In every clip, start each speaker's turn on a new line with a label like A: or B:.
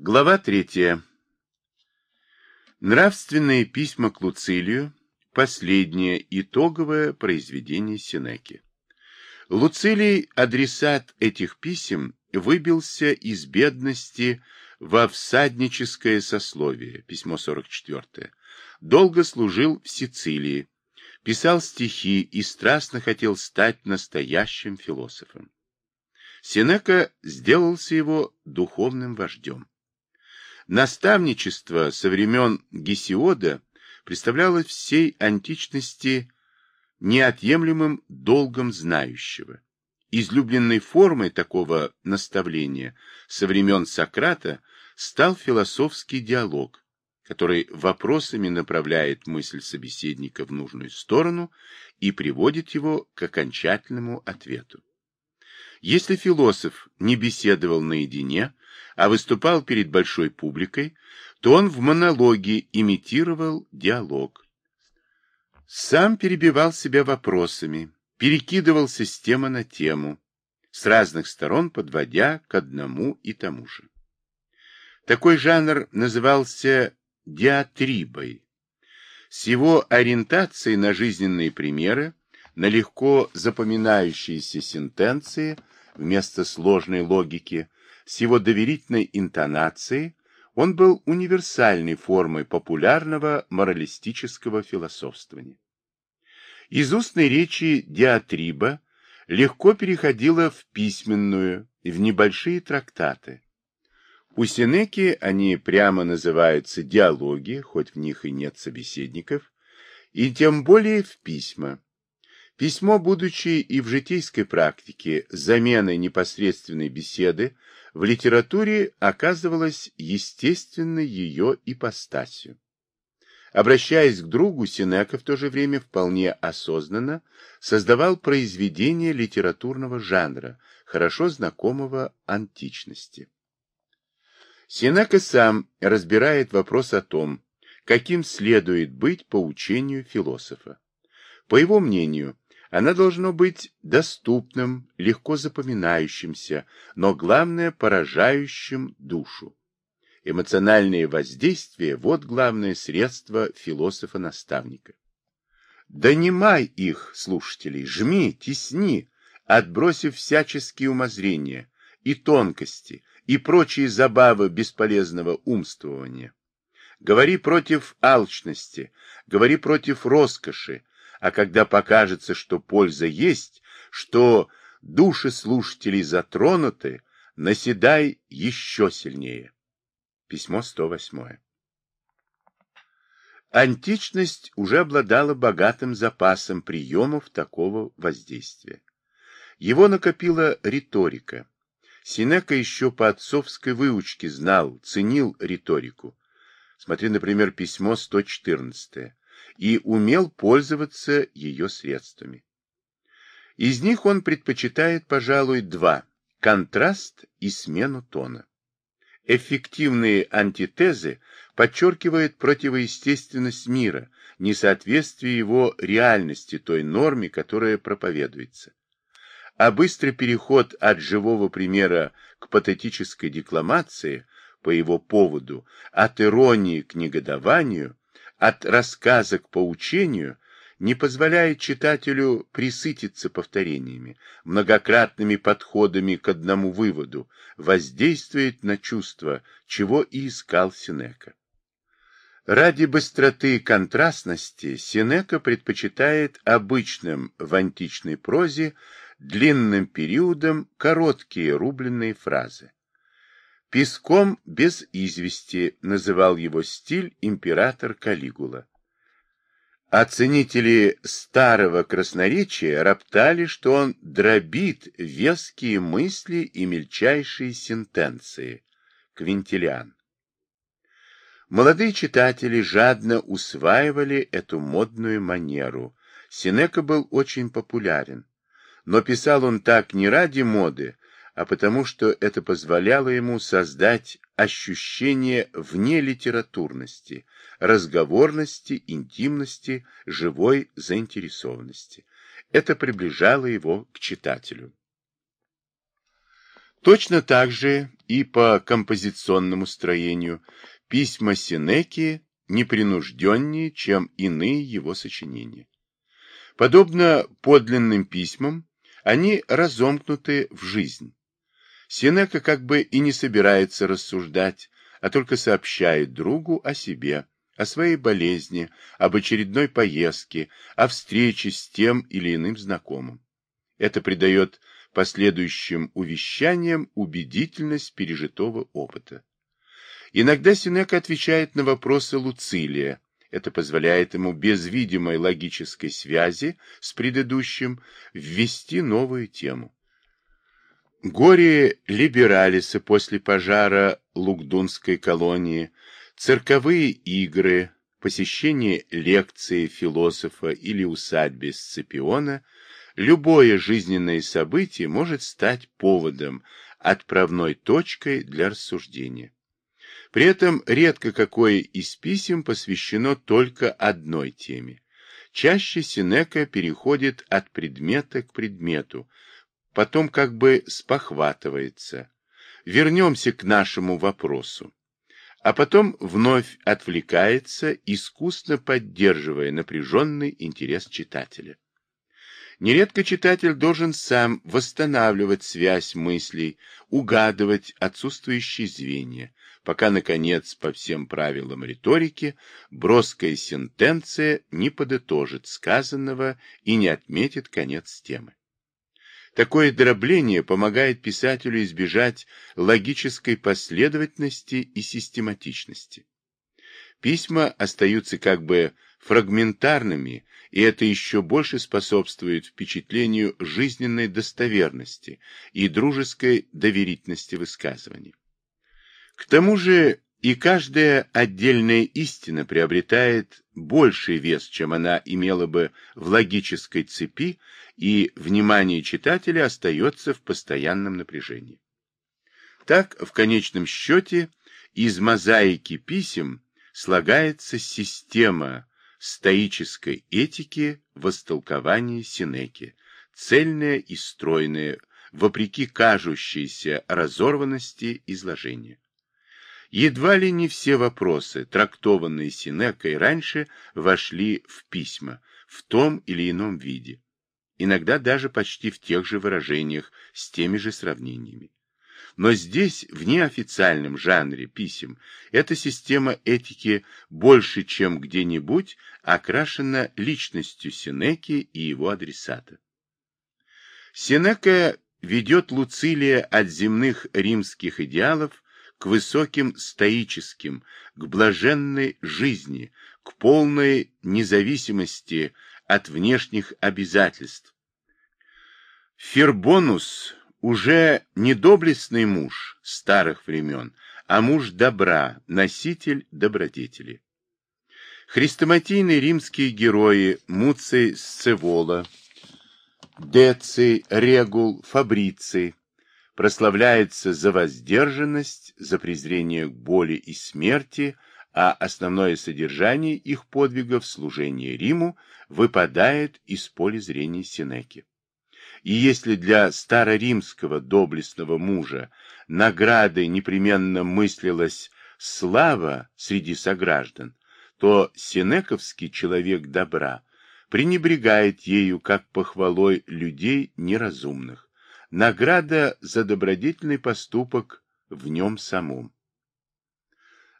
A: Глава третья. Нравственные письма к Луцилию – последнее итоговое произведение Сенеки. Луцилий, адресат этих писем, выбился из бедности во всадническое сословие, письмо 44, долго служил в Сицилии, писал стихи и страстно хотел стать настоящим философом. Сенека сделался его духовным вождем. Наставничество со времен Гесиода представлялось всей античности неотъемлемым долгом знающего. Излюбленной формой такого наставления со времен Сократа стал философский диалог, который вопросами направляет мысль собеседника в нужную сторону и приводит его к окончательному ответу. Если философ не беседовал наедине, а выступал перед большой публикой, то он в монологе имитировал диалог. Сам перебивал себя вопросами, перекидывался с темы на тему, с разных сторон подводя к одному и тому же. Такой жанр назывался диатрибой. С его ориентацией на жизненные примеры, на легко запоминающиеся сентенции вместо сложной логики, с его доверительной интонацией, он был универсальной формой популярного моралистического философствования. Из устной речи диатриба легко переходила в письменную и в небольшие трактаты. У Сенеки они прямо называются диалоги, хоть в них и нет собеседников, и тем более в письма. Письмо, будучи и в житейской практике заменой непосредственной беседы, в литературе оказывалось естественной ее ипостасью. Обращаясь к другу, Сенека в то же время вполне осознанно создавал произведения литературного жанра, хорошо знакомого античности. Сенека сам разбирает вопрос о том, каким следует быть по учению философа. По его мнению, она должно быть доступным, легко запоминающимся, но главное поражающим душу. Эмоциональные воздействия – вот главное средство философа-наставника. Донимай их, слушателей, жми, тесни, отбросив всяческие умозрения и тонкости, и прочие забавы бесполезного умствования. Говори против алчности, говори против роскоши, а когда покажется, что польза есть, что души слушателей затронуты, наседай еще сильнее. Письмо 108. Античность уже обладала богатым запасом приемов такого воздействия. Его накопила риторика. Синека еще по отцовской выучке знал, ценил риторику. Смотри, например, письмо 114 и умел пользоваться ее средствами. Из них он предпочитает, пожалуй, два – контраст и смену тона. Эффективные антитезы подчеркивают противоестественность мира, несоответствие его реальности той норме, которая проповедуется. А быстрый переход от живого примера к патетической декламации по его поводу, от иронии к негодованию, от рассказа к поучению не позволяет читателю присытиться повторениями, многократными подходами к одному выводу, воздействует на чувство, чего и искал Синека. Ради быстроты и контрастности Синека предпочитает обычным в античной прозе длинным периодом короткие рубленные фразы. Песком без извести называл его стиль император Калигула. Оценители старого красноречия роптали, что он дробит веские мысли и мельчайшие сентенции. Квинтилиан. Молодые читатели жадно усваивали эту модную манеру. Синека был очень популярен. Но писал он так не ради моды, а потому что это позволяло ему создать ощущение вне литературности, разговорности, интимности, живой заинтересованности. Это приближало его к читателю. Точно так же и по композиционному строению письма Синеки непринужденнее, чем иные его сочинения. Подобно подлинным письмам, они разомкнуты в жизнь. Синека как бы и не собирается рассуждать, а только сообщает другу о себе, о своей болезни, об очередной поездке, о встрече с тем или иным знакомым. Это придает последующим увещаниям убедительность пережитого опыта. Иногда Синека отвечает на вопросы Луцилия. Это позволяет ему без видимой логической связи с предыдущим ввести новую тему. Горе либералиса после пожара Лугдунской колонии, цирковые игры, посещение лекции философа или усадьбы Сципиона, любое жизненное событие может стать поводом, отправной точкой для рассуждения. При этом редко какое из писем посвящено только одной теме. Чаще Синека переходит от предмета к предмету, потом как бы спохватывается. Вернемся к нашему вопросу. А потом вновь отвлекается, искусно поддерживая напряженный интерес читателя. Нередко читатель должен сам восстанавливать связь мыслей, угадывать отсутствующие звенья, пока, наконец, по всем правилам риторики, броская сентенция не подытожит сказанного и не отметит конец темы. Такое дробление помогает писателю избежать логической последовательности и систематичности. Письма остаются как бы фрагментарными, и это еще больше способствует впечатлению жизненной достоверности и дружеской доверительности высказываний. К тому же и каждая отдельная истина приобретает больший вес, чем она имела бы в логической цепи, и внимание читателя остается в постоянном напряжении. Так, в конечном счете, из мозаики писем слагается система стоической этики в истолковании Синеки, цельная и стройная, вопреки кажущейся разорванности изложения. Едва ли не все вопросы, трактованные Синекой раньше, вошли в письма в том или ином виде, иногда даже почти в тех же выражениях, с теми же сравнениями. Но здесь, в неофициальном жанре писем, эта система этики больше, чем где-нибудь, окрашена личностью Сенеки и его адресата. Сенека ведет Луцилия от земных римских идеалов к высоким стоическим, к блаженной жизни, к полной независимости от внешних обязательств. Фербонус уже не доблестный муж старых времен, а муж добра, носитель добродетели. Хрестоматийные римские герои Муций Сцевола, Деций, Регул, Фабриций прославляются за воздержанность, за презрение к боли и смерти, а основное содержание их подвигов служения Риму выпадает из поля зрения Синеки. И если для староримского доблестного мужа наградой непременно мыслилась слава среди сограждан, то синековский человек добра пренебрегает ею как похвалой людей неразумных. Награда за добродетельный поступок в нем самом.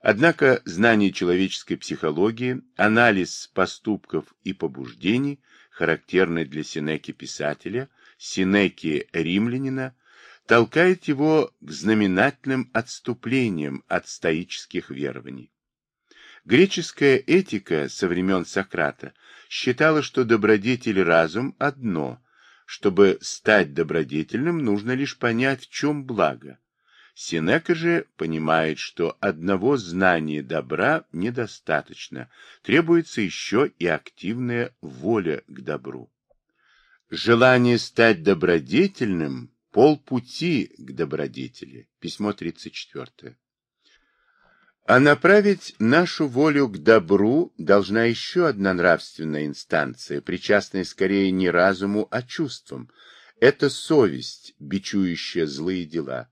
A: Однако знание человеческой психологии, анализ поступков и побуждений, характерный для Синеки писателя, Синеки римлянина, толкает его к знаменательным отступлениям от стоических верований. Греческая этика со времен Сократа считала, что добродетель разум одно, чтобы стать добродетельным, нужно лишь понять, в чем благо. Синека же понимает, что одного знания добра недостаточно, требуется еще и активная воля к добру. Желание стать добродетельным – полпути к добродетели. Письмо 34. А направить нашу волю к добру должна еще одна нравственная инстанция, причастная скорее не разуму, а чувствам. Это совесть, бичующая злые дела.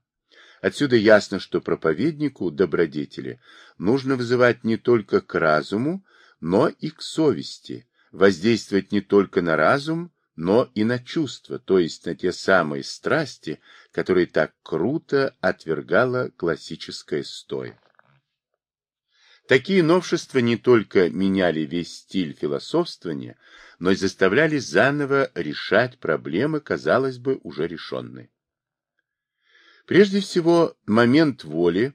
A: Отсюда ясно, что проповеднику добродетели нужно вызывать не только к разуму, но и к совести, воздействовать не только на разум, но и на чувства, то есть на те самые страсти, которые так круто отвергала классическая стоя. Такие новшества не только меняли весь стиль философствования, но и заставляли заново решать проблемы, казалось бы, уже решенные. Прежде всего, момент воли,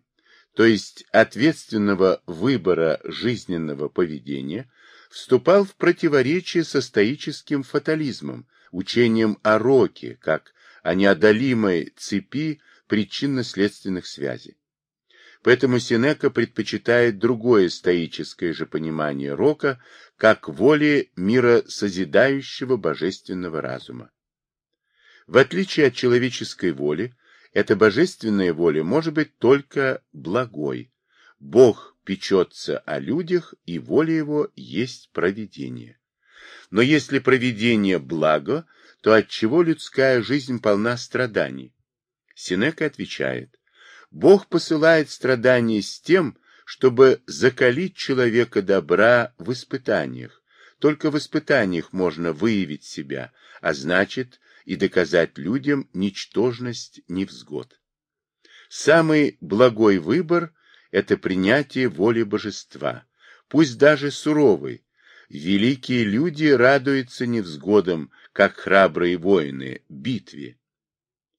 A: то есть ответственного выбора жизненного поведения, вступал в противоречие со стоическим фатализмом, учением о роке, как о неодолимой цепи причинно-следственных связей. Поэтому Синека предпочитает другое стоическое же понимание рока, как воли миросозидающего божественного разума. В отличие от человеческой воли, эта божественная воля может быть только благой. Бог печется о людях, и воля его есть провидение. Но если провидение благо, то отчего людская жизнь полна страданий? Синека отвечает, Бог посылает страдания с тем, чтобы закалить человека добра в испытаниях. Только в испытаниях можно выявить себя, а значит и доказать людям ничтожность невзгод. Самый благой выбор – это принятие воли божества, пусть даже суровой. Великие люди радуются невзгодам, как храбрые воины, битве.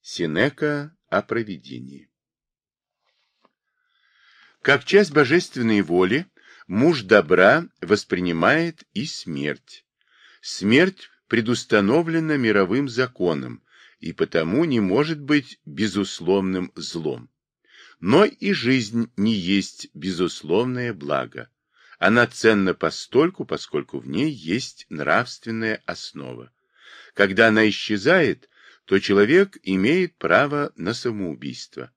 A: Синека о провидении. Как часть божественной воли, муж добра воспринимает и смерть. Смерть предустановлена мировым законом и потому не может быть безусловным злом. Но и жизнь не есть безусловное благо. Она ценна постольку, поскольку в ней есть нравственная основа. Когда она исчезает, то человек имеет право на самоубийство.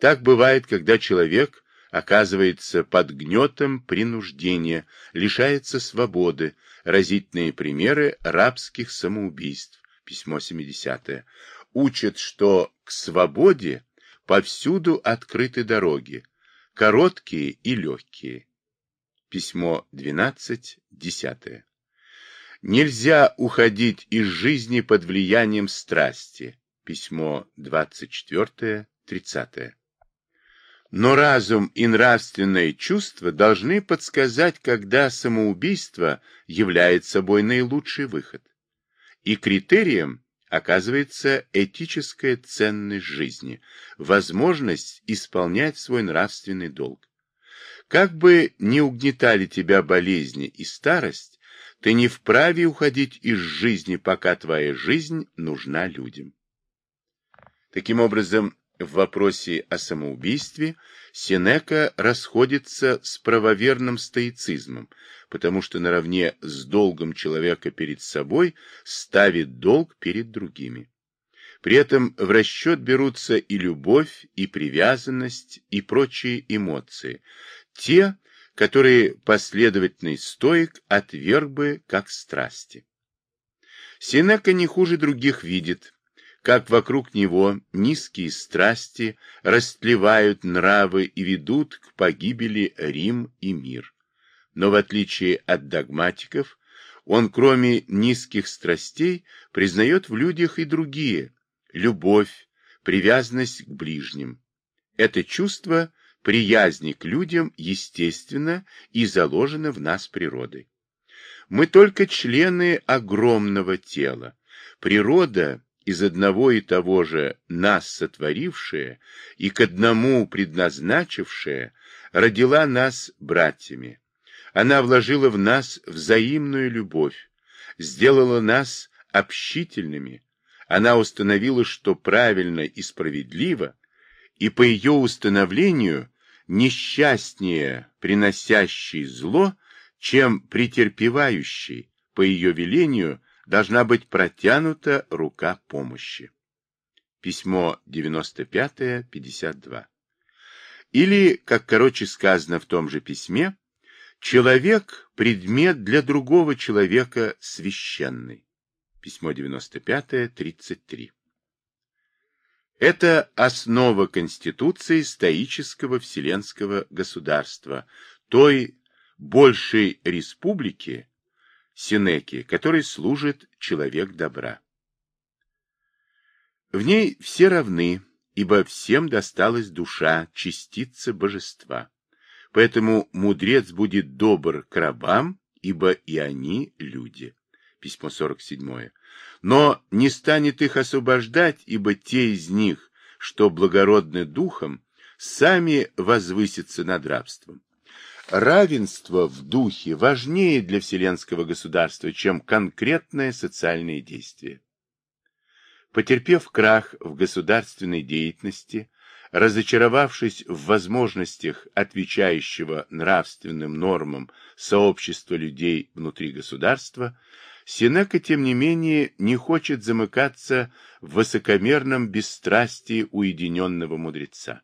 A: Так бывает, когда человек оказывается под гнетом принуждения, лишается свободы, разительные примеры рабских самоубийств, письмо 70 учат, что к свободе повсюду открыты дороги, короткие и легкие. Письмо 12, 10. Нельзя уходить из жизни под влиянием страсти. Письмо 24, 30. Но разум и нравственные чувства должны подсказать, когда самоубийство является собой наилучший выход. И критерием оказывается этическая ценность жизни, возможность исполнять свой нравственный долг. Как бы ни угнетали тебя болезни и старость, ты не вправе уходить из жизни, пока твоя жизнь нужна людям. Таким образом, в вопросе о самоубийстве Сенека расходится с правоверным стоицизмом, потому что наравне с долгом человека перед собой ставит долг перед другими. При этом в расчет берутся и любовь, и привязанность, и прочие эмоции, те, которые последовательный стоик отверг бы как страсти. Сенека не хуже других видит, как вокруг него низкие страсти растлевают нравы и ведут к погибели Рим и мир. Но в отличие от догматиков, он кроме низких страстей признает в людях и другие – любовь, привязанность к ближним. Это чувство приязни к людям естественно и заложено в нас природой. Мы только члены огромного тела. Природа из одного и того же нас сотворившая и к одному предназначившая, родила нас братьями. Она вложила в нас взаимную любовь, сделала нас общительными. Она установила, что правильно и справедливо, и по ее установлению несчастнее приносящий зло, чем претерпевающий, по ее велению, должна быть протянута рука помощи. Письмо 95-52. Или, как короче сказано в том же письме, человек – предмет для другого человека священный. Письмо 95, 33. Это основа конституции стоического вселенского государства, той большей республики, Синеки, которой служит человек добра. В ней все равны, ибо всем досталась душа, частица божества. Поэтому мудрец будет добр к рабам, ибо и они люди. Письмо 47. Но не станет их освобождать, ибо те из них, что благородны духом, сами возвысятся над рабством. Равенство в духе важнее для вселенского государства, чем конкретное социальное действие. Потерпев крах в государственной деятельности, разочаровавшись в возможностях отвечающего нравственным нормам сообщества людей внутри государства, Синека, тем не менее, не хочет замыкаться в высокомерном бесстрастии уединенного мудреца.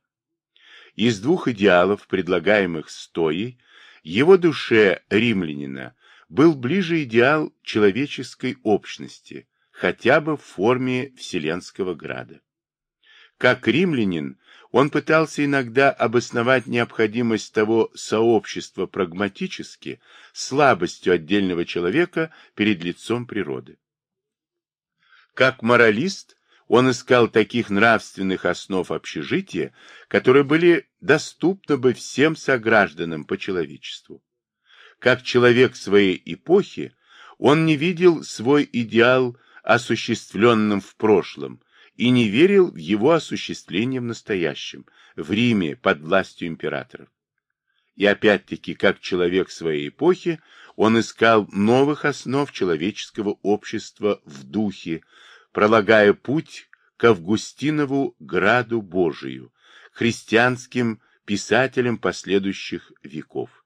A: Из двух идеалов, предлагаемых стоей, его душе римлянина был ближе идеал человеческой общности, хотя бы в форме Вселенского града. Как римлянин, он пытался иногда обосновать необходимость того сообщества прагматически, слабостью отдельного человека перед лицом природы. Как моралист, он искал таких нравственных основ общежития, которые были доступны бы всем согражданам по человечеству. Как человек своей эпохи, он не видел свой идеал осуществленным в прошлом, и не верил в его осуществление в настоящем, в Риме под властью императоров. И опять-таки, как человек своей эпохи, он искал новых основ человеческого общества в духе, пролагая путь к Августинову граду Божию, христианским писателям последующих веков.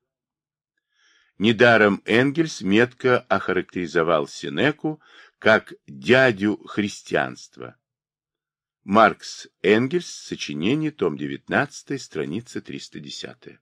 A: Недаром Энгельс метко охарактеризовал Сенеку как дядю христианства. Маркс Энгельс, сочинение, том 19, страница 310.